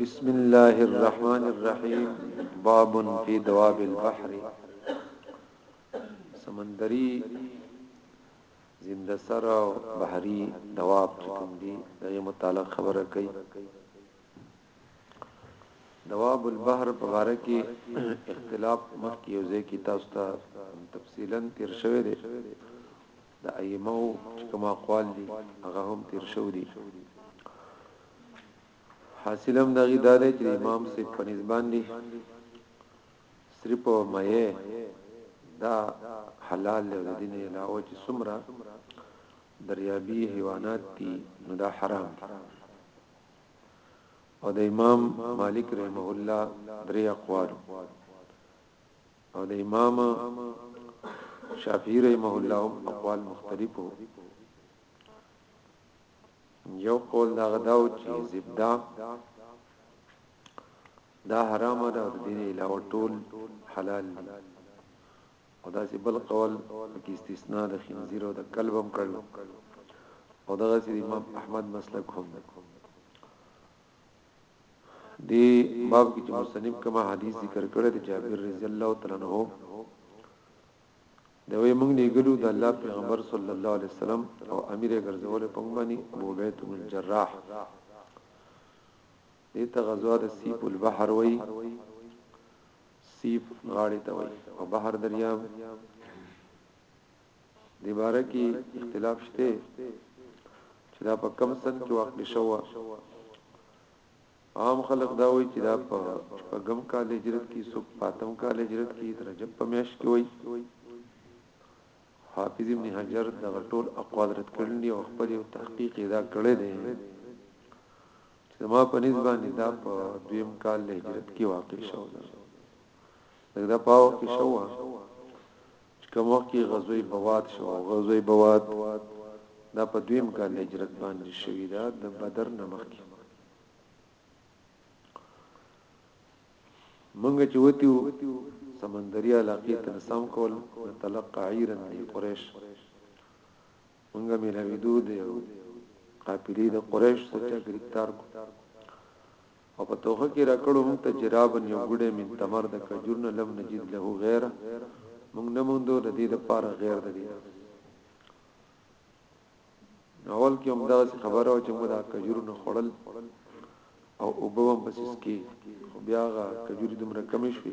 بسم الله الرحمن الرحیم باب فی دواب البحر سمندری زنده سر او بحری دواب کوم دی دغه متعلق خبره کوي دواب البحر په اړه کې اختلاف مخکې یو ځای کې تاسو ته تفصیلا تیر شوی دی د ائمه چې کوم اقوال دي هغه هم تیر شو دي حاصلم دغه دا دی چې امام سي په نسبان دي صرف مې دا حلال له دین علاوه چې سمرا دریابي حیوانات دي نو دا حرام دي او د امام مالک رحمه الله درې اقوال او د امام شافعی رحمه الله هم اقوال مختلف وو یو قول دا غداو چې زبدا دا حرام ده او دین علاوه ټول حلال دي او دا چې بل قول کې استثناء د خنزیر او د کلب هم کړل او دغه چې امام احمد مسلک هم ده دې باب کې چې مصنف کما حدیث ذکر کړی د جابر رضی الله تعالی عنہ دا وی موږ نه ګلو د الله پیغمبر صلی الله علیه وسلم او امیر ګرځول په باندې ابو بیت بن الجراح دې ته غزوه د سیف البحر وی سیف غاړې ته وی او بحر دریاب دې باره کې اختلاف شته چې دا په کم سن کې واقع شو عام خلک دا وایي چې دا په شپږم کال هجرت کې څوک پاتم کال هجرت کې درجه په میاش کې وایي حافظ ابن حجر د ټول اقوال رد کړل دي او خپل یو تحقیق ادا کړی دی چې ما په نسبت دا په دویم کال هجرت کې واقع شو لکه دا پاو کې شو چې کوم وخت کې غزوه بواد شو غزوه بواد دا په دویم کال هجرت باندې شوې ده د بدر نمخ کې مونږ چې وتیو سمندري علاقې ته سم کول تلقعیرن قریش مونږه ملاویدو د یو قافلی د قریش سچا گرفتار کو او په توخه کې راکړو مونږ ته جرابن یو ګډه من تمر د کجورن لم نجد له غیره مونږ نه مونږ د دې د پاره غیر د دې اول کې هم دا خبره او چې موږ دا کجورن خړل او وبوم پسې سکي خو بیا غا کجوري دومره کم شوي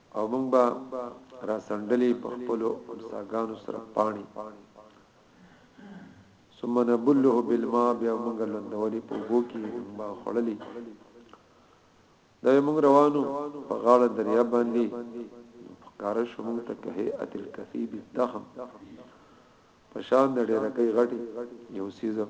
او موږ به را سندلې په خپل امساګانو سره پانی ثم نبله بالماء بیا موږ لندولې په وو کې موږ به خړلې دا موږ روانو په غاړه دریا باندې کار شو موږ ته که هيئت الكثيب الضخم پشان د ډېر کې غټي یو سیزم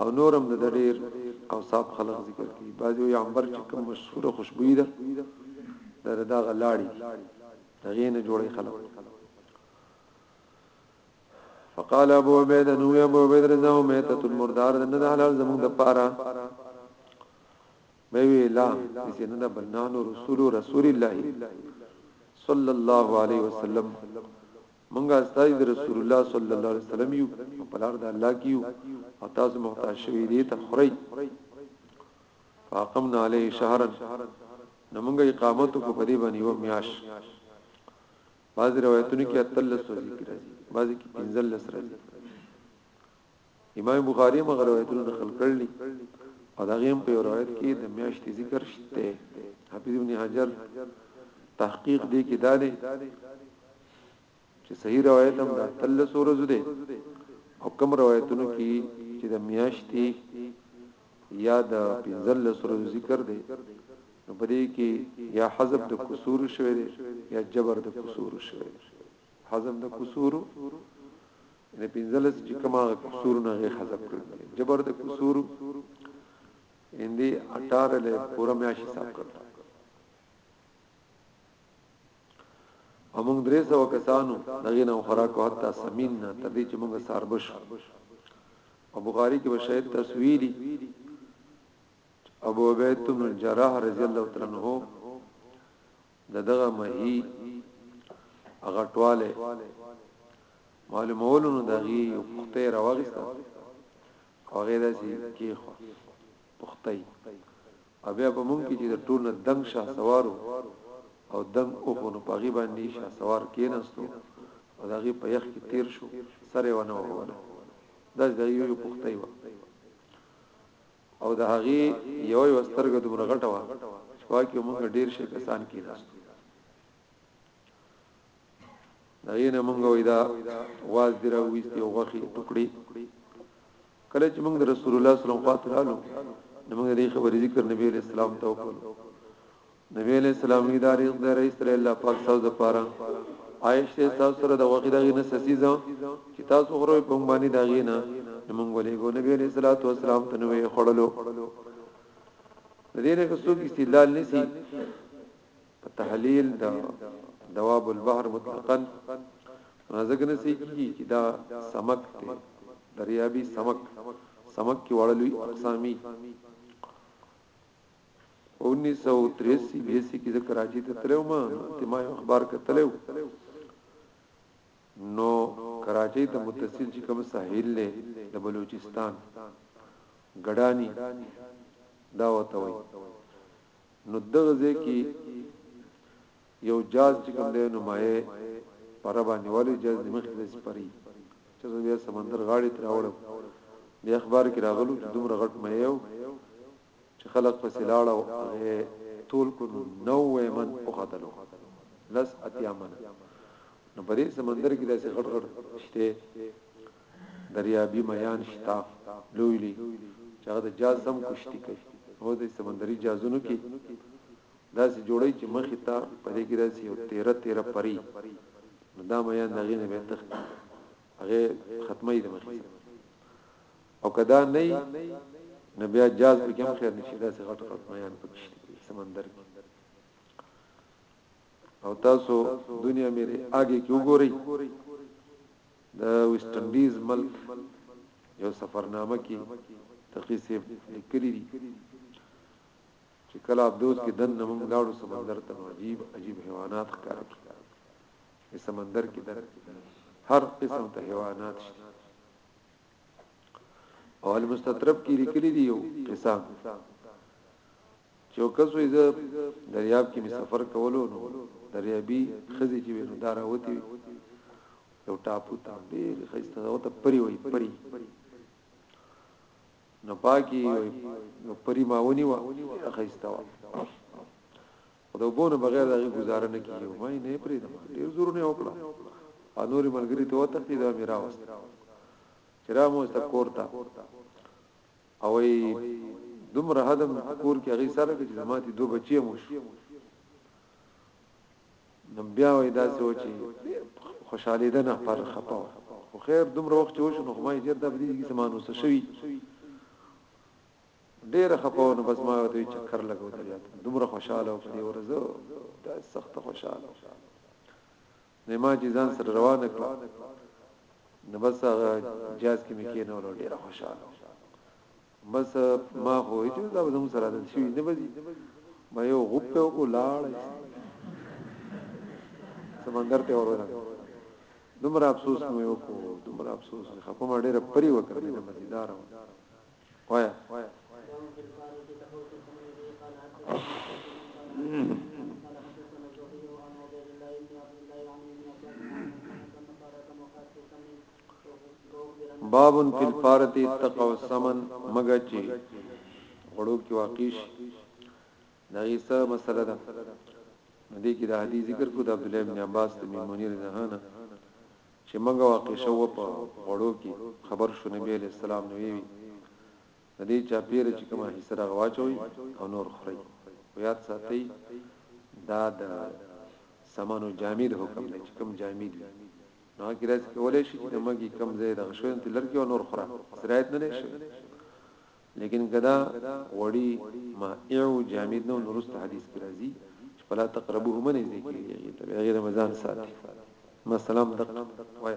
او نور هم د ډېر او صاحب خلق ذکر کی بعضی یو عنبر چې کوم مشهور خوشبوئی ده دا دا غلاړي هغه نه جوړي خلق فقال ابو عبید نو ابو عبید رضا او میتۃ المردار نه د حلال زمون د پاره به وی لا چې نه د بنانو رسول رسول الله صلی الله علیه وسلم مونږ استازي د رسول الله صلی الله علیه وسلم یو او په لار د الله کې یو او تاسو محتاج شوي دي ته خورئ فاقمنا علیه شهرا نو مونږ اقامت کو په دې باندې و میاش بعض روایتونو کې اتلس ذکر راځي بعض کې پنځلس راځي امام بخاری هم هغه روایتونه نقل کړل دي او دا غیم په روایت کې د میاشتې ذکر شته حافظ ابن حجر تحقیق دی کې دا دی چې صحیح روایت هم دا تل سورز دی او کم روایتونو کې چې د میاشتې یا د پنځل سورز ذکر دی نو په دې کې یا حذف د قصور شوی دی یا جبر د قصور شوی حذف د قصور یعنی پنځلس چې کومه کسور نه غي حذف کړی جبر د کسور اندی 18 له پوره میاش حساب کړ امون درې سو کسانو دغه نو خوراک او حتی سمین نه تر دې چې موږ ساربش او بخاری کې بشید تصویری ابو عبید بن جراح رضی الله تعالی عنہ د دغه مهي غټواله معلومولو نو دغه یو پخته راوغسته او غیر داسي کې خو پخته او بیا په مونږ کې چې د ټول نه دنګ شاه سوارو او دنګ او خو نو پاغي باندې شاه سوار کېناستو او دغه په یخ کې تیر شو سره ونه وونه دا د یو پخته و او د هغې یو یو سترګه دومره غټه وه چې پاکي موږ ډیر شي کسان کې ناستو دا یې نه موږ وای دا واز دی راوېستي او غوخي ټوکړي کله چې موږ رسول الله صلی الله علیه وسلم خاطرالو نو موږ دې خبرې ذکر نبی علیہ السلام ته وکړو نبی علیه السلام وی دا ریق د رئیس رې الله پاک تاسو لپاره عائش ته تاسو سره د وخت دغه نه سسیزه چې تاسو خورو په باندې داغې نه موږ ولې ګو نبی علیه الصلاۃ والسلام ته نوې خړلو د دې نه څوک استدلال نسی په تحلیل د دواب البحر مطلقاً ځکه نه سي کیږي چې دا سمک دی دریابي سمک سمک کې وړلوي اقسامي 1983 بیسی کی زه کراچی ته تلو ما ته ما اخبار کتلو نو کراچی ته متصل چې کوم ساحل له د بلوچستان ګډانی دا وته وي نو دغه ځکه یو جاز چې کوم دی نو مایه په را باندې والي جاز دې مخې ته سپري چې زه بیا سمندر غاړې تر راوړم بیا اخبار کې راغلو چې دومره غټ مې یو چې خلک په سلاړه او هغه تول کو نو ومن او قتلو لس اتیا من نو په دې سمندر کې داسې غټ غټ شته دریابي میان شتا لوی لوی چې هغه د جاز سم کوشتي کوي هو د سمندري جازونو کې داسې جوړوي چې مخې ته په دې کې داسې یو تیره تیره پري نو دا میان د هغې نه به تښتي هغه ختمه د مخې او کدا نه نه بیا جاز په کوم خیر نشي داسې غټ غټ میان پکې سمندر کې او تاسو دنیا مې آګه کې وګورئ د ویسټ انډیز ملک یو سفرنامه کې تقیسه لیکلي دي چې کله ابدوس کې دننه موږ لاړو سمندر ته نو عجیب عجیب حیوانات ښکاره کړي په سمندر کې دننه هر قسم ته حیوانات شته او المستطرب کې لیکلي دي یو قصه چې کسو یې دریاب کې می سفر کولو نو دریابي خزي چې نو دارا وتی یو ټاپو ته ډېر خسته او ته پری وای پری نو پاکي یو پری ما ونیوه ډیره خسته وه خو د وبونه بغیر دغه گزاره نه کیږي ما یې نه پرې دم ډیر زور نه وکړه ا نور ملګری ته وته پیدا مې راوست چرا مو است کورتا او دومره هدم کور کې غي سره چې زماتي دوه بچي مو شو نو بیا وای دا څه و چې خوشحالي ده نه پر خپه خو خیر دومره وخت وشو نو ما یې دا بدی کې سمانو څه شوی ډېر خپه نو بس ما ته چکر لګو ته یاد دومره خوشاله او په ورځ دا سخت خوشاله نه ما چې ځان سره روان کړ نو بس هغه جاز کې مې کېنول ډېر خوشاله بس ما خو هیڅ دا به زموږ سره عادت شي نه بزي ما یو غوپ په کو لاړ سمندر ته ورغلم دومره افسوس مې یو کو دومره افسوس مې خپه ما ډېر پري وکړې نه مزیدار وایا باب فی الفارت تقع السمن مګه چی غړو کې واقع شي دا یسه مسله ده دې کې د حدیث ذکر کو د عبد الله بن عباس د میمونی رضهانه چې مګه واقع شو په غړو کې خبر شو نبی علیہ السلام نو وی د دې چا پیر چې کومه حصہ راغواچوي او نور خوري یاد ساتي دا د سمانو جامد حکم دی چې کوم جامد وي نو هغه کې داسې کولای شي چې د مګي کم ځای دغه شوی نو لرګي او نور خوره سرایت نه شي لیکن کدا وړي ما ایو جامد نو نورست حدیث کې راځي چې فلا تقربوه من دې کې ته غیر رمضان ساتي ما سلام دق وای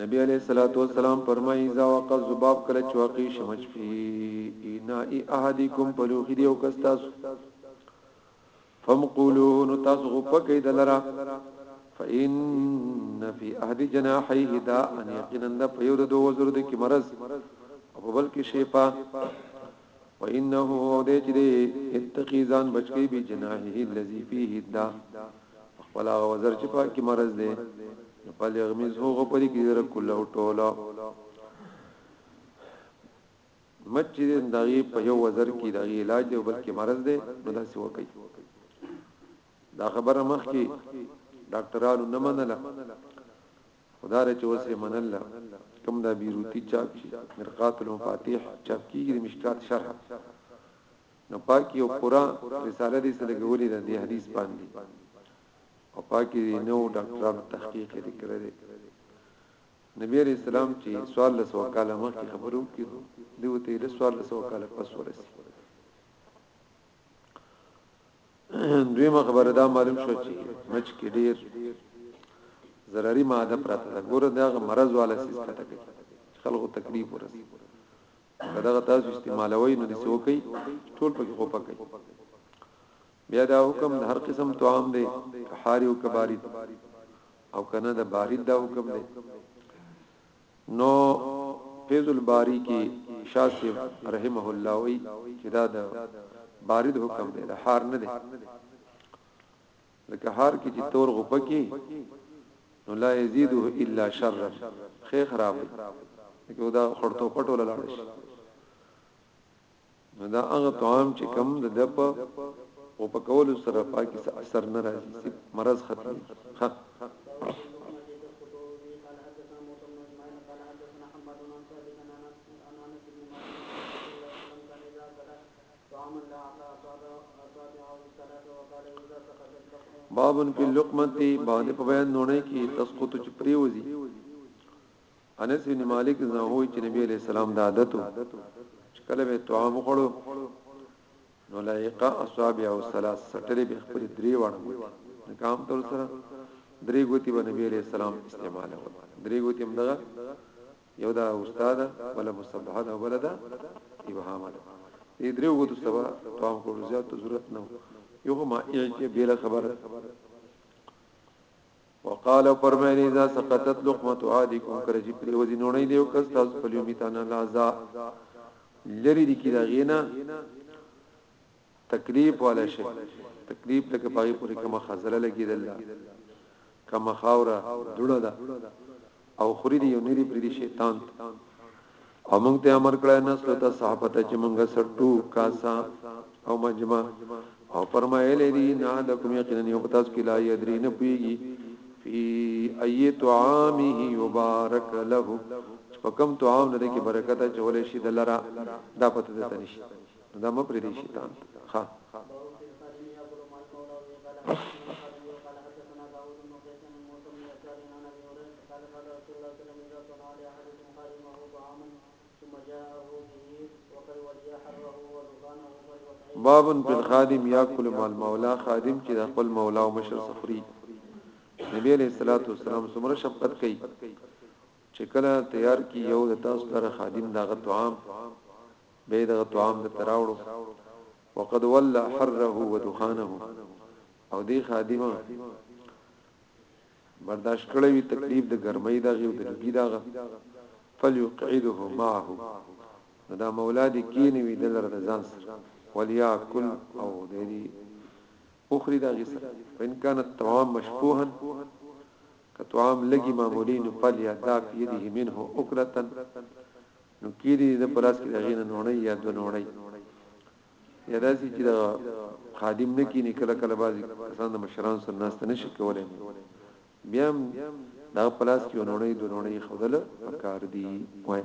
نبی علیه الصلاة والسلام فرمایي اذا وقع الذباب کله چې واقع شي مچ فی اناء احدکم په لوښي دی او کس تاسو فم قولوه نو تاسو غو پکې دلرا فإن في أحد جناحيه داء يقينا د پيور دو وزر د کی مرز او بل کی شیفا وانه او دې چې دې اتقي ځان بچکی به جناحه الذي فيه الدا خپل هغه وزر چې په کې مرز دې فل يغمز هو غپري کې در کله ټوله مچې دغه په یو وزر کې دغه علاج دی بلکې مرز دی نو دا څه وکړي دا خبره مخ کې ډاکټرانو نه منله خو دا دی چې اوس یې منله، کوم دا بیروتي چاپ چې مرقات المفاتیح چاپ کېږي د مشکات شرح نو پاکې یو پوره رساله دې څه لګولې ده دې حدیث باندې او پاکې دې نو ډاکټرانو تحقیق یې کړی دی نبی علیہ السلام چې سوال له سوال کاله مخکې خبرو کې دی وته له سوال له سوال کاله پس ورسی دوی مخبره دا معلوم شو چې مچ کې ډیر ضرري ماده پراته ده ګوره دا مرز والا سیس کته کوي خلکو تکلیف ورسي دغه تاسو استعمالوي نو دې سوکي ټول پکې خو پکې بیا دا حکم د هر قسم طعام دی حاری او کباری او کنه د بارید دا حکم دی نو فیض الباری کی شاه صیب رحمه الله وای چی دا د بارد حکم دی د حار نه دی لکه حار کی چی تور غپه کی نو لا یزیده الا شر خیر خراب لکه دا خړتو پټول لاړ شي نو دا هغه طعام چې کم د دپ او په کول سره پاکي څه اثر نه راځي چې مرض ختمي حق بابن په لقمتي باندې په بیان نونه کې تسقط چ پریوزی انس بن مالک نه هوی چې نبی علیہ السلام دا عادت چې کله به طعام وخړو نو لایقا اصحاب او ثلاث سټری به خپل درې وړم کام تر سره درې ګوتی به نبی علیہ السلام استعمال و درې ګوتی هم دغه یو دا استاد ولا مصبحه دا ولا دا ابهام ده دې درې ګوتو سبا طعام کولو زیات ضرورت نه یو ما یې بل خبره وقال او فرمایل اذا سقطت لقمه عادکم کله چې پرې وځي نوړې دیو کس تاسو په لیومی تانا لازا لری دي کې دا غینا تکلیف والا شي تکلیف لکه پای پورې کومه خزله لګیدل کومه خاوره دړه ده او خوري دی او نری پریدي شیطان ته او موږ ته امر کړی نسل ته صحابت چې موږ سټو کاسا او مجمع او فرمایل دي نه لکم یقینا یو پتاس کې لا یدری نه پیږي فی ای طعامه یبارک له فکم طعام نه کې برکت چولې شي دلرا دا پته ده نشي نو دا مپری دی شیطان ها بابن په خادم یا کل مال مولا خادم چې د خپل مولا او مشر سفری نبی علیہ الصلوۃ والسلام سمره شفقت کوي چې کله تیار کی یو د تاسو سره خادم دغه طعام بیا یې دغه طعام درته راوړو وقد ولى حره ودخانه او دې خادمه برداشت کړی وي تکلیف د ګرمۍ دغه او د لګي دغه فليقعده معه نو دا مولا دې کینې وي دلر د ځان سره ولیا کل او دې اخري دغه سره فین کان الطعام مشفوها کطعام لګي معمولین فلیا دا پیده منه اکلتن نو کېدی د ده په لاس کې د هغې نه نوڼۍ یا دوه نوڼۍ یا داسې چې دغه خادم نه کینی کله کله بعضې کسان د مشرانو سره ناسته نه شي کولی نو بیا هم د هغه په لاس کې یو نوڼۍ دوه نوڼۍ ایښودل پکار دي وایي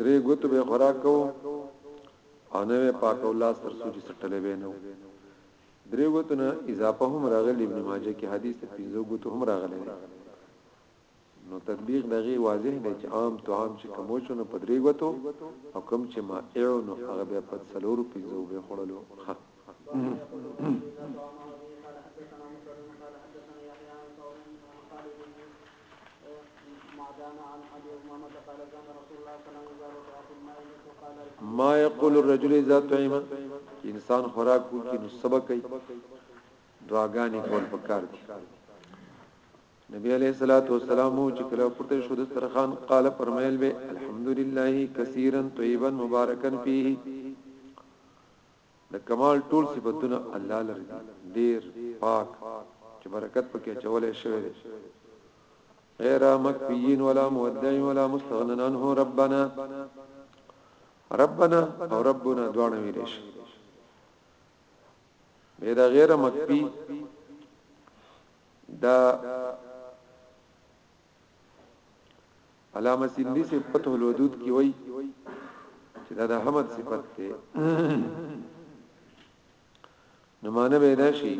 درې ګوتو به خوراک کو او نه به پاکو لاس تر سوچ سټلې به نو درې ګوتو نه اضافه هم راغلی ابن ماجه کې حدیث ته پنځو ګوتو هم راغلی نو تطبیق دغه واضح دی چې عام طعام چې کموچونه په درې ګوتو او کم چې ما ایو نو هغه به په څلورو پنځو به خړلو ها ما یقول الرجل اذا طعم انسان خوراک کوي نو سبق کوي دعاګانې کول پکار دي نبی علیہ الصلوۃ والسلام چې کله پورته شو د سرخان قال فرمایل به الحمدلله کثیرا طیبا مبارکا فیه د کمال ټول صفتونه الله لره دي ډير پاک چې برکت پکې اچولې شوی دی غیر مکفیین ولا مودعین ولا مستغنن عنه ربنا ربنا او ربنا دواړه ویل شي به دا غیر مکفی دا علامه سندي سي فتح الودود کې وایي چې دا د حمد صفت ده نو معنی به دا شي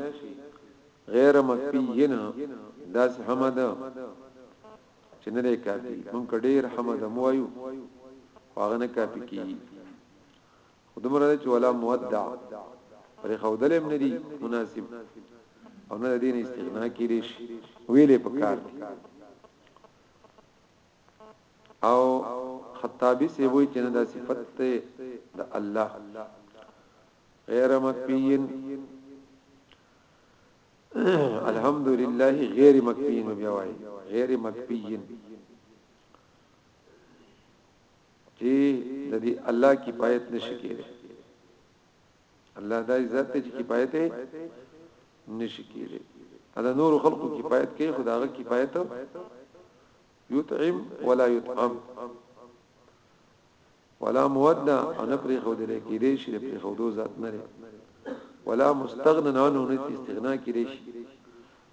غیر مکفینا دا حمد چې نه دی کافي مونږ ډیر حمد موایو هغه نه کافي کی خو دومره ده چې ولا مودع پر خودل هم ندي مناسب او نه دین استغنا کړي شي ویلې پکار دي او خطابی سی وای چې نه دا صفت ته د الله غیر مکفین الحمدلله غیر مکفین بیا وای غیر مکفین چې د دې الله کفایت نشي کېږي الله دا عزت چې کفایت نشي کېږي دا نور خلقو کفایت کوي خداغه کفایت یطعم ولا یطعم ولا مودع او نه پرې خو دې کې دې شي پرې خو دو ذات نه ولا مستغنا عنه نه استغنا کې دې شي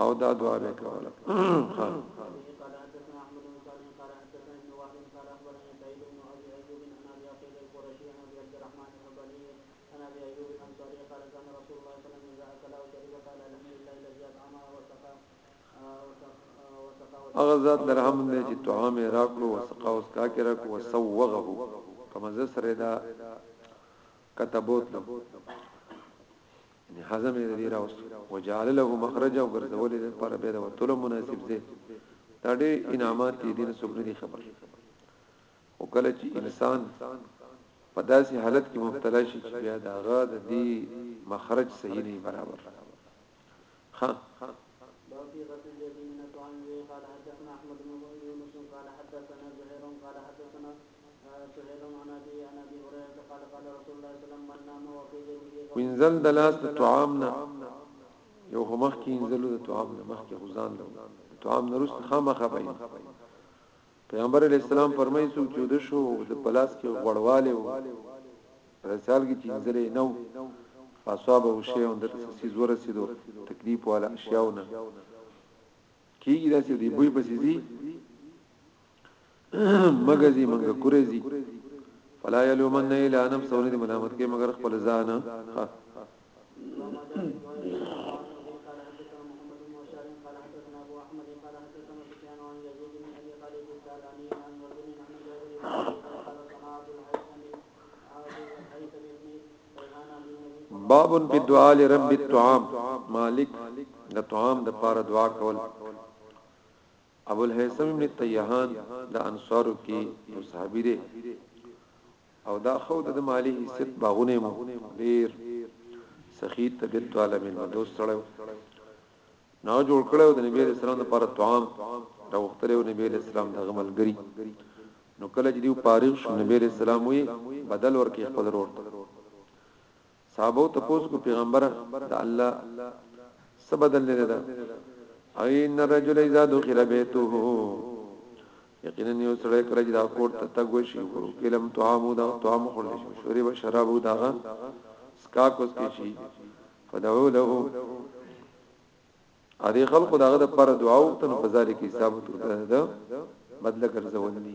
او دا دعا به کوله هغه ذات درهم نه چې طعام راکړو وسقا اوس کا کې راکو وسوغه کما زسره دا کتبوت لم یعنی هضم یې دې راوست وجعل له مخرجا وګرځولې د پر به د وتلو مناسب دی دا ډېر انعامات دي دین څوک نه خبر او کله چې انسان په داسې حالت کې مبتلا شي چې بیا دا غا د دې مخرج صحیح نه برابر ها باقي غسل اليد من الطعام قال حدثنا احمد بن يونس قال حدثنا زهير قال حدثنا وینځل د لاس د طعام نه یو خو مخکې انځلو د طعام نه مخکې غزان له طعام نه رسته خامخه بین پیغمبر علی السلام فرمایي څوک چې د شو د پلاس کې غړواله و رسال کې چې انځلې نو فاصابه شی اند د سیز ورسېدو تکلیف والا اشیاونه کیږي داسې دی بوی پسې زی مګزي منګه کورزي فلا يلومن الا نفسه ندي ملامت کې مگر خپل ځان باب په دعا لرب الطعام مالک د طعام د پاره دعا کول ابو الهيثم ابن تيهان د انصارو کې یو صحابي دی او دا خو د مالی حیثیت باغونه مو ډیر سخی طبيعت والا مين دوست سره نو جوړ کړو د نبی رسول الله لپاره طعام دا وختره نبی رسول الله دغه ملګری نو کله چې دیو پاریخ شو نبی رسول الله وی بدل ورکې خپل ورته صحابو تپوس کو پیغمبره د الله څه بدل لري دا اي ان الرجل اذا دخل بيته یقینا یو سړی کړه چې دا کوټ ته تګ وشي کو کلم طعامو دا طعام خورل شي شوري به شرابو دا سکا کوس کې شي فدعو له ا دې خلکو داغه د پر دعا او تن فزاري کې ثابت ده بدل ګرځول دي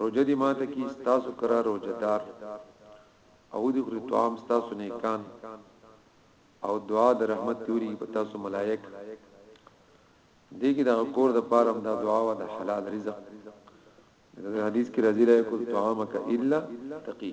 روژه دې ماته کړي ستاسو کره روژه دار او دې خوري طعام ستاسو نیکان او دعا د رحمت توري په تاسو ملائک دې کې د کور د پاره د دعا او د حلال رزق د حدیث کې راځي لا یکل طعامک الا تقی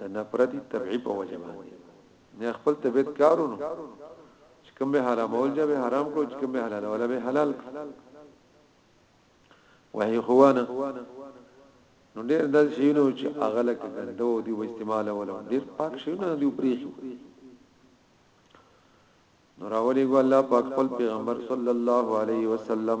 د نفرتي طبعي په وجه باندې نه خپل طبيعت کارونو چې کوم به حرامول جا به حرام کو چې کوم به حلال ولا به حلال وهي خوانا نو ډېر دل شینو چې اغله کې ګندو دی و استعمال ولا ډېر پاک شینو دی پریخي نو راولې ګو الله پاک خپل پیغمبر صلی الله علیه وسلم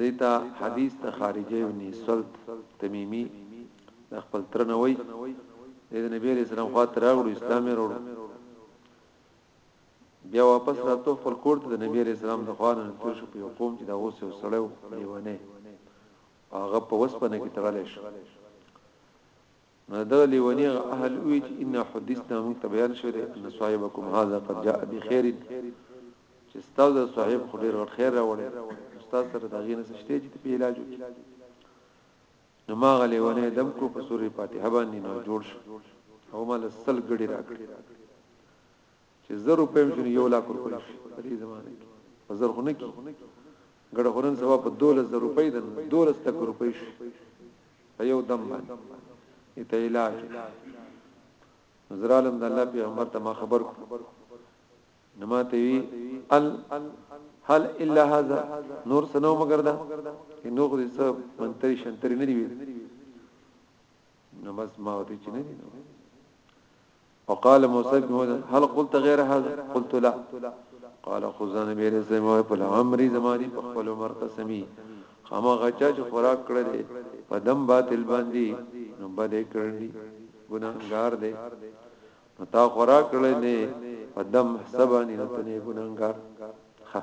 دی ته حدیث د خارجه ابن سلط تمیمی د خپل تر نه وای دی د نبی علیہ السلام خواته راغلو اسلام یې وروړو بیا واپس راتو خپل کور ته د نبی عليه السلام د خوانه تیر شو په قوم چې دا اوس یو سړیو لیونه هغه په وسپنه کې تړل شو نو دغه لیونی هغه اهل وی چې ان حدیثنا موږ ته بیان شوی دی ان صاحبکم هاذا قد جاء بخير چې استاد صاحب خو ډیر غټ خیر راوړی استاد سره دا غینه سشته چې په علاج وکړي نو ما غلی ونه دم کو په سورې فاتحه باندې نو جوړ شو او مال سل غړي راکړي چې زر روپۍ هم شي یو لاک ورکړی شي په دې زمانه کې په زر خو نه کی ګډه خورن سبا په 12000 روپۍ د 12 تک روپۍ شي په یو دم باندې ته علاج نظرالم د الله پیغمبر ته ما خبر کو نماته وی ال هل الا هذا نور سنو مگر دا نو خو دې سب منتری شنتری نه دی وی نو بس ما وته چې نه دی فقال موسى بن هدى هل قلت غير هذا قلت لا قال خذ نبي رسول الله په عمر زماني په خپل عمر قسمي خامہ غچا چې خوراک کړل په دم باطل باندې نو بده کړل دي ګناهګار دي نو تا خوراک کړل دي په دم حسابانی نو ته نه ګناهګار ها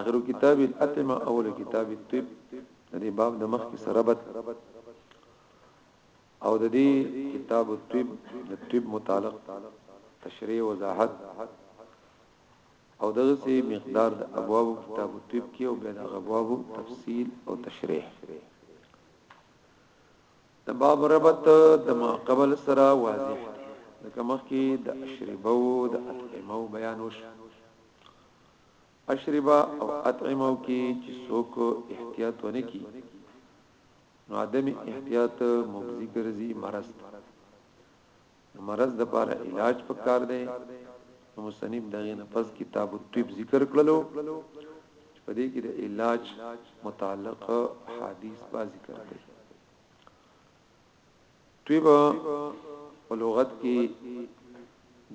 اخر کتاب الاتمه اول کتاب الطب د دې باب د مخ کې سربت او د دې کتاب الطب د طب متعلق تشریح وضاحت او دغه سي مقدار د ابواب کتاب الطب کې او بیا د ابواب تفصیل او تشریح د باب ربط د ما قبل سره واضح دی لکه مخکې د اشربو د اطعمو بیان وشو اشربه او اطعمه کې چې څوک احتیاط ونه کی نو عدم احتیاط مغزی ګرځي مرض نو مرض د لپاره علاج پکار دی نو مصنف دغه نه پس کتاب الطب ذکر کړلو چې په دې کې د علاج متعلق حدیث با ذکر کړي طب په لغت کې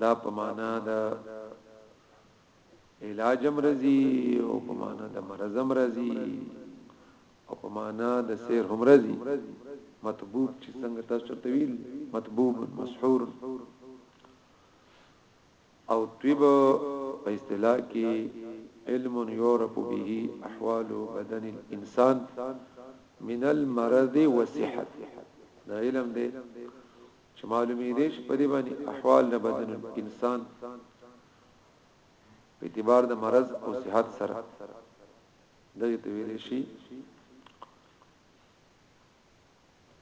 دا په معنا د علاجم رضی او په معنا د مرزم رضی او په معنا د سیر هم رضی مطبوب چې څنګه تاسو ته ویل مطبوب مسحور او طب په اصطلاح کې علم يعرف به احوال بدن الانسان من المرض والصحت دا علم دی چې معلومې دي چې په دې باندې احوال د بدن الانسان په اعتبار د مرض او صحت سره د یو ته ویل شي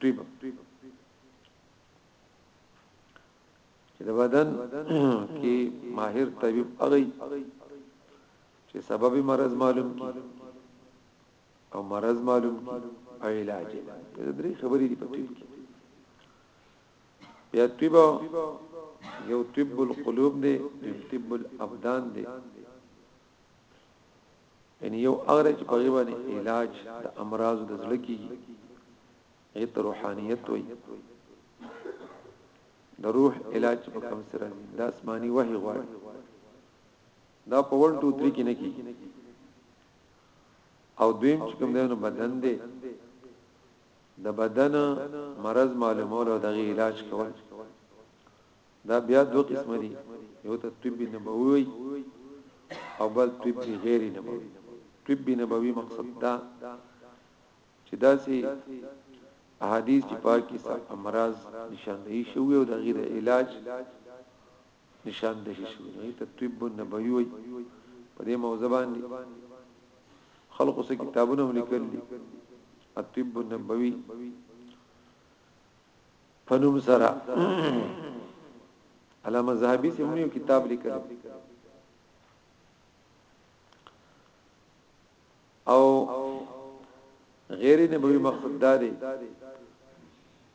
طب چې د بدن کې ماهر طبيب اغي چې سبب مرض معلوم کی او مرض معلوم کی او علاج دې درې خبرې دي په طب کې بیا طب یو طب القلوب دی یو طب الابدان دی یعنی یو اغره چې په غیبه علاج د امراض د زړه کیږي ایت روحانیت وي د روح علاج په کوم سره د آسماني وحي غواړي دا په ول ټو تری کې نه کیږي او دویم چې کوم دی نو بدن دی د بدن مرض معلومول او دغه علاج کول دا بیا دوه قسم دي یو ته طب نبوي او بل طب غیر نبوي طب نبوي مقصد دا چې دا سي احادیث چې پاکي سب امراض نشاندهي شوی او د غیر علاج نشاندهي شوي نو ایت طب النبوي وي په دې موضوع باندې خلقو سره کتابونه ولیکل دي الطب النبوي فنوم سره علامه زاهبي سمو یو کتاب لیکل او غیر نبوي مقصد دا دی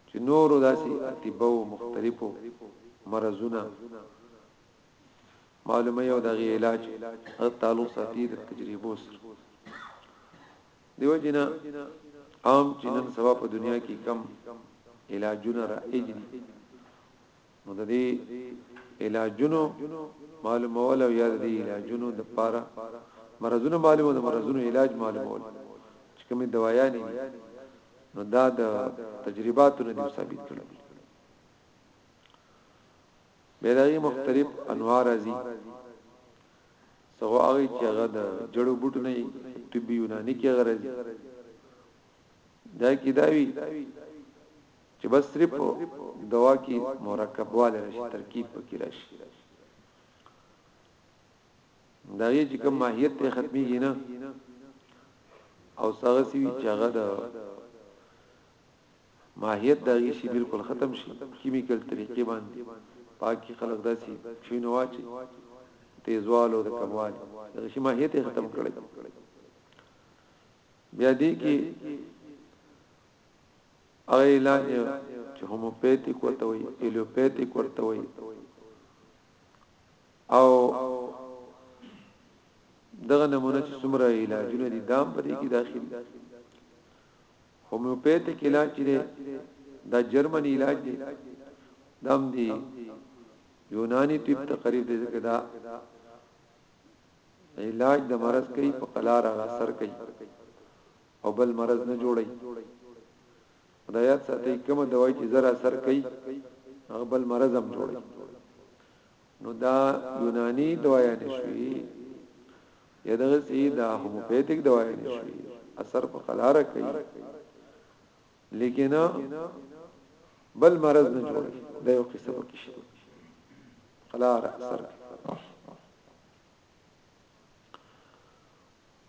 چې نور داسي اتبو مختلفو مرزونه معلومه یو دغه علاج او تعلق ساتي د تجربو سره دیو جنا عام چې نن سبا په دنیا کې کم علاجونه را اجدي نو د دې علاجونو معلومول او یاد دي علاجونو د پاره مرزونه معلومه د مرزونو علاج معلومول چې کومې دوايانې نو دا د تجرباتو نه دي ثابت کړل بیرغي مختلف انوار ازي سغه هغه چې هغه د جړو بوټو نه طبي یوناني کې غرض دا کیداوی چې بس ترې په دوا کې مرکبوالی راشي ترکیب پکې راشي دا یې چې کوم ماهیت ته ختميږي نه او څنګه سی چې هغه د ماهیت دا یې شي بالکل ختم شي کیمیکل طریقې باندې پاکي خلک داسي شینو واچي تیزوالو د کموال دا شي ماهیت ختم کړي بیا دې کې هغه علاج چې هوموپاتیک ورته وي ایلوپاتیک ورته وي او دغه نمونه چې څومره علاجونه دي دام پرې کې داخلي هومیوپاتیک علاج چې دا جرمن علاج دی دام دی یونانی طب ته قریب دی ځکه دا علاج د مرض کوي په قلار هغه اثر کوي او بل مرض نه جوړي دا یاد ساتي کومه دوايي چې زرا سر کوي هغه بل مرض هم جوړي نو دا یونانی دوايا نشوي یا دغه سي دا هوموپاتیک دوايا نشوي اثر په قلاره کوي لیکن بل مرض نه جوړي دا یو قصه وکړي قلاره اثر کوي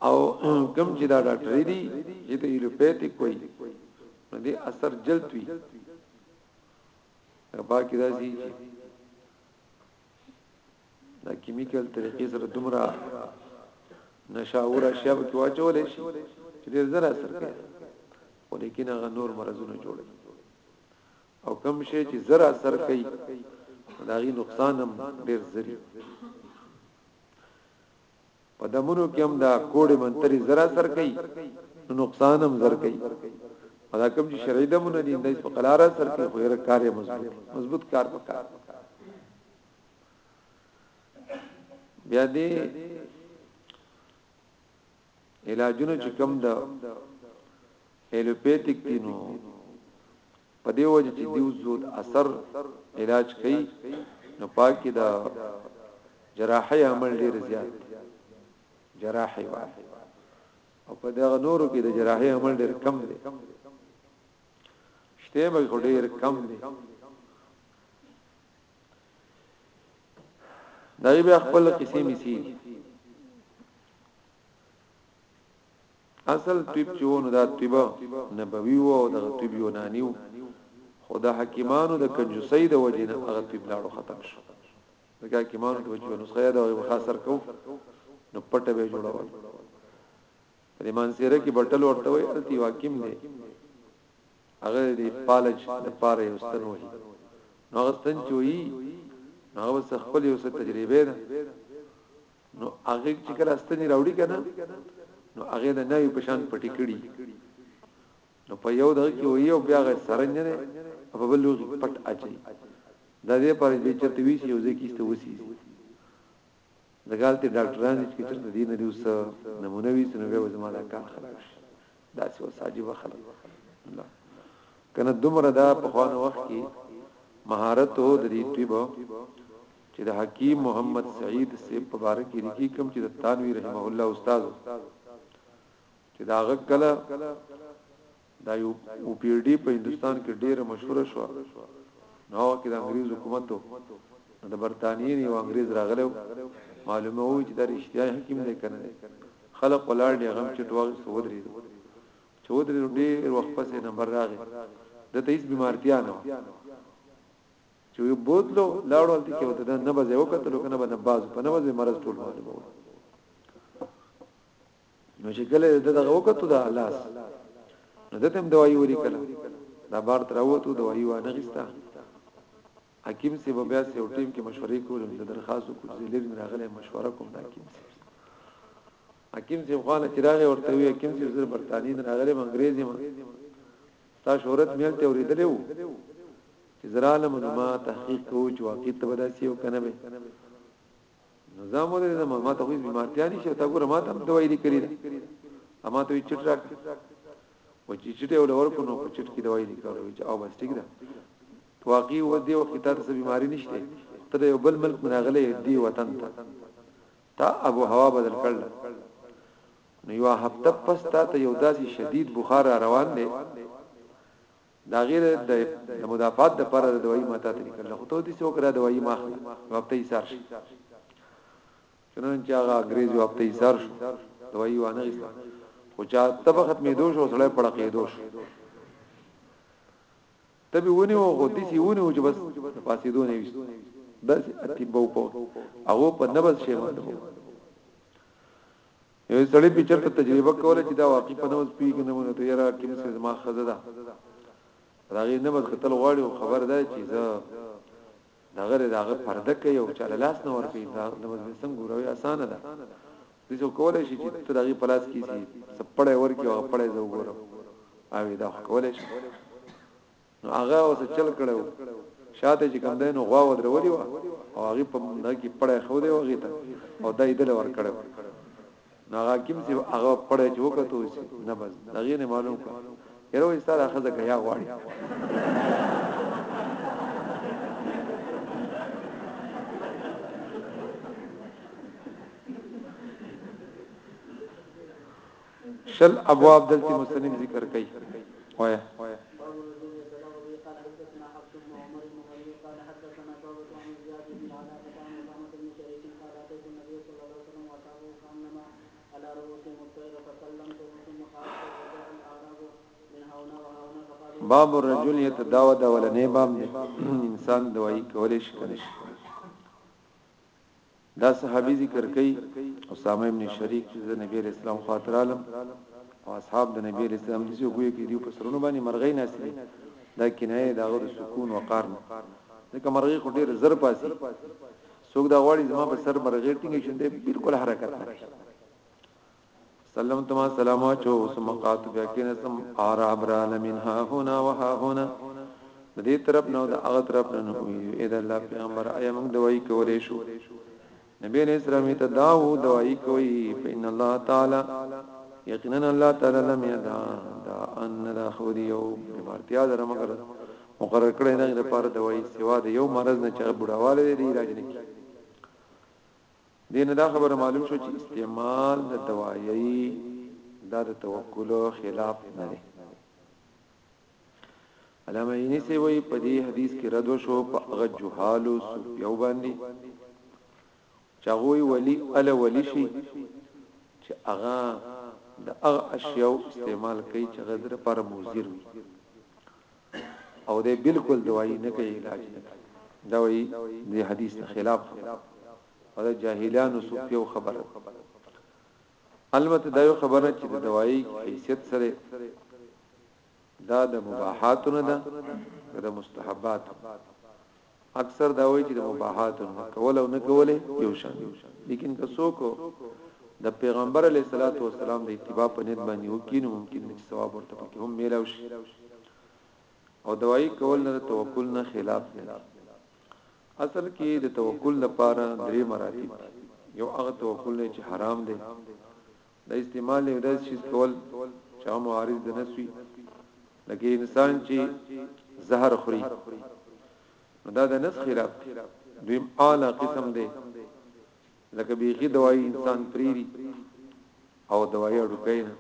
او کم چې دا ډاکټر دی چې ته ایلوپیتیک کوي نو دې اثر جلد وي باقي دا سي چې دا کیمیکل طریقې سره دومره نشاور اشیاء کې واچولې شي چې ډېر زر اثر کوي ولیکن هغه نور مرزونه جوړي او کم شی چې زر اثر کوي دا غي نقصان هم ډیر زری په دمونو کې هم دا کوډه منتري زر اثر کوي نقصان هم زر کوي دا کوم چې شرعي دمونه دي د په قلار اثر کوي خو هر کار مضبوط مضبوط کار وکړي بیا دې علاجونه چې کم د هیلوپیتیک دي نو په دې وجه چې دیو زود اثر علاج کوي نو پاکي دا جراحي عمل ډیر زیات جراحي وا او په دغه نورو کې د جراحي عمل ډیر کم دی شته به ډیر کم دی دای به خپل قسم سي اصل طب چې ونه دا طب نبوي وو او دغه طب یوناني وو خو د حکیمانو د کنجوسۍ د وجې نه هغه طب لاړو ختم شو دغه حکیمانو د وجې نسخه دا یو خاص سر کو نو پټه به جوړول په ایمان سره کې بټل ورته وي التی واکیم دی هغه دی پالج د پاره یو ستن وهي نو هغه ستن چې وي هغه خپل یو څه تجربه ده نو هغه چې کله ستنی راوړي کنه نو هغه د نوی پشان پټی کړي نو په یو دغه کې وي او بیا غي سرنګ نه په بل لوغي پټ اچي د دې پر به چرته وی شي او ځکه کیسته وسی دګالته ډاکټران چې چرته دین دی اوس نمونه وی سنو به زما دا کار خراب شي دا څه وساجي وخلک الله کنه دومره دا په خوانو وخت کې مهارت هو د دې طب چې د حکیم محمد سعید صیب په باره کې لیکي کوم چې د تانوی رحمه الله استاد چې دا غږ کله دا یو او پی ډی په هندستان کې ډیره مشهوره شو نو کې د انګریز حکومت د برتانیې یو انګریز راغلو معلومه وو چې د رښتیا حکیم دی کنه خلق ولاړ دی غم چې ټوغ سودري چودري ډیر وخت پسې نمبر راغی د تیس بیمارتیا نه چې وی بوتلو لاړو هلته کې وته نه بځه یو کتلو کنه باندې باز په نه بځه مرز ټول معلومه و نو چې کله دغه وکړو دا لاس نو دته هم دوايي وری کړه دا بار تر وته دوايي و نه غستا حکیم سی به بیا سیو ټیم کې مشورې کولم د درخواست کوم چې لږ راغله مشوره کوم دا حکیم سی حکیم سی خان چې راغی ورته وی حکیم سی زر برتانی نه راغله انګريزي ما تا شهرت ملته اوریدلې وو چې زه رالم نو ما تحقیق کوو چې واقعیت ته به داسې یو کنه به نو زه مو درې ما ما ته هیڅ بیمارتیا نشته تا ګوره ما ته هم دوايي لیکلې ده اما ته چټ راک و چې چټ یو لور کو نو په چټ کې دوايي لیکلو چې او بس ټیک ده واقعي و دې وخت ته څه بیماری نشته ته یو بل ملک مناغلې دی وطن ته تا ابو هوا بدل کړل نو یو هفته پس تا ته یو داسې شدید بخار روان دی دا غیر د د مدافعات د پر د دوايي ماته تلیکل خو ته دې څوک را دوايي ماخ وخت یې سار شي چنن چې هغه انګريز وخت یې سار شو دوايي وانه غستا خو چا تب ختمې دوه شو سړی پړه کې دوه شو تبي ونی وو خو دې سی ونی وو چې بس پاسې دوه نه وشت داسې اتیبو په هغه په نبض شي باندې یو سړی په چرته تجربه کوله چې دا واقعي په نوز پیګ نه مونږ ته یاره کوم څه زما خزه ده راغی نه بس قتل غواړي او خبر ده چې زه دغه دغه پرده کوي او چاله لاس نه ورکي دا د مزمن څنګه ګوروي اسانه ده د څو کولای شي چې ته دغه پلاس کیږي سپړې ورکی او پړې زو ګورم او دا کولای شي نو هغه وسه چل کړو شاته چې کوم دینو غوا ودرولې و او هغه په منډه کې پړې خو دی وغه ته او دای دل ور کړو نو هغه کوم چې هغه پړې چې وکړو نه بس هغه نه معلوم کړ یره وې ستاره خزه غیا غواړي شل ابواب دلته مصنف ذکر کوي وای باب الرجل يتداوى دا ولنې باب دی انسان دوايي کولې شي کنه دا صحابي ذکر کوي، اسامه ابن شریک، چې زه د نبي علیه السلام خوا ته رالم او اصحاب د نبي علیه السلام داسې وو ګویا کې د دوی په سرونو باندې مرغۍ ناستې دي، دا کنایه د هغه د سکون وقار نه، ځکه مرغۍ خو ډېره زر پاڅي، څوک دا غواړي زما په سر مرغۍ ټینګه شي، دی بالکل حرکت نه کوي. سلمت ما سلام واچو ثم قعدت بیا کینسم اعراب را لمن ها هنا وها هنا د دې طرف نو د هغه طرف نه نو اې د الله پیغمبر ایا موږ دوايي کولې شو نبی علیہ السلام ته داو دوايي کوي فإن الله تعالی یقینا الله تعالی لم یدا دا ان دا خو دی یو بیمارتیا در مگر مقرر کړی نه د پاره دوايي سوا د یو مرض نه چې بډاواله دی راځي دې نه دا خبره معلوم شوه چې استعمال د دوايي دا د توکل خلاف نه دی علامه عینی سی وی په دې حدیث کې رد وشو په هغه جهالو یو باندې چاغوي ولی ال ولی شي چې هغه د هغه اشیاء استعمال کوي چې غذر پر موزر وي او دې بالکل دوايي نه کوي علاج نه کوي دا وی دې حدیث نه خلاف خبره او دا جاهلانو صوفیو خبره البته دا یو خبره چې د دوايي حیثیت سره دا د مباحات نه ده د مستحبات اکثر دا وایي چې د مباحاتو نه کول او نه کول یو شان دي لیکن که څوک د پیغمبر علی صلوات و سلام د اتباع په نیت باندې وکینو ممکن چې ثواب ورته پکې هم میلاو شي او دوايي کول نه توکل نه خلاف نه اصل کې د توکل لپاره درې مراتب یو هغه توکل چې حرام دی د استعمال له داس شي کول چې هغه معارض د نسوي لکه انسان چې زهر خوري نو دا د نس خلاف دویم اعلی قسم دی لکه بیخي دوايي انسان پریری او دوايي ډکاینه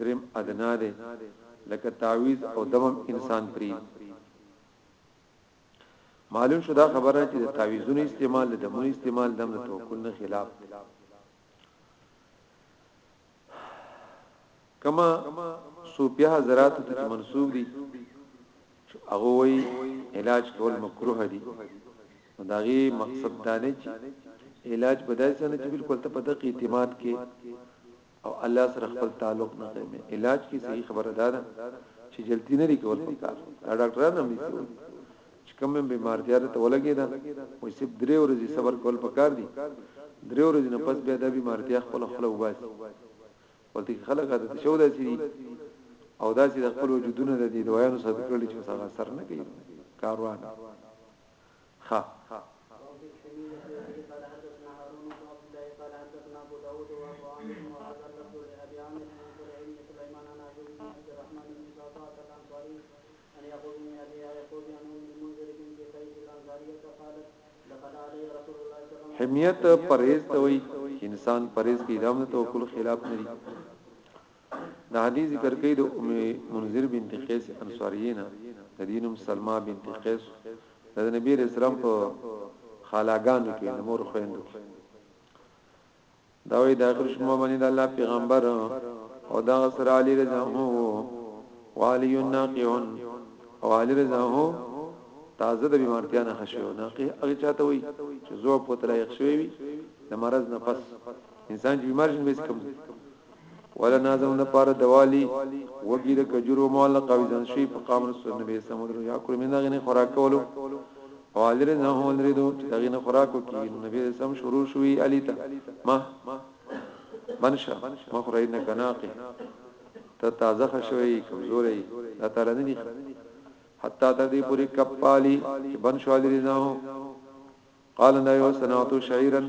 دریم ادنا دی لکه تعویز او دمم انسان پریری معلوم شو دا خبره چې د تعویذونو استعمال د دمو استعمال دم د توکل نه خلاف دی کما صوفیا حضرات ته منسوب دي هغه وی علاج کول مکروه دي داغي مقصد دا نه چې علاج بدای سره چې بالکل ته په دقه اعتماد کې او الله سره خپل تعلق نه کوي علاج کې صحیح خبره ده چې جلتی نه لري کول پکار دا ډاکټرانو هم نشي چې کوم مې بیمارتیا ته ولګیدا وای سپ درې ورځې صبر کول پکار دي درې ورځې نه پس بیا د بیمارتیا خپل خلو وباسي ولته خلک عادت شو داسي دي او داسي د خپل وجودونه د دې دوایانو سره کړل چې وسغه سر نه کوي کاروان ها عن يعقوب بن ابي يعقوب عن ام المنذر بنت قيس الانصاريه قالت دخل علي رسول الله صلي الله عليه وسلم حميت پرهيز ته وي چې انسان پرهيز کوي دا هم د توکل خلاف نه دي دا حدیث ذکر کوي د ام منذر بنت قيس انصاريه نه د دینم سلمہ بنت قيس د نبی رسول الله په خالاګانو کې د مور خويندو کې دا وی دا اخر شپه باندې د الله پیغمبر او دا سره علی رضا هو والی ناقیون او علی رضا هو تازه د بیمارتیا نه خشو ناقی هغه چاته وی چې زو په تلایق شوی وي د مرض نه پس انسان چې بیمار شي مې کم ولا نازم لپاره دوالی وږی د کجورو معلقه وی ځن شوی په قام رسول نبی سمدر یا کول من دغه نه خوراک کولو او علی رضی الله عنه دریدو چې دغه نه خوراک وکي نو نبی سم شروع شوی علی ته ما منشه مخری نه کناقه ته تازه خشوي کمزوري دا تعالی نه دي حتا تر دې پوری کپالی چې بن شو علی رضی الله قال لا یو سناتو شعیرن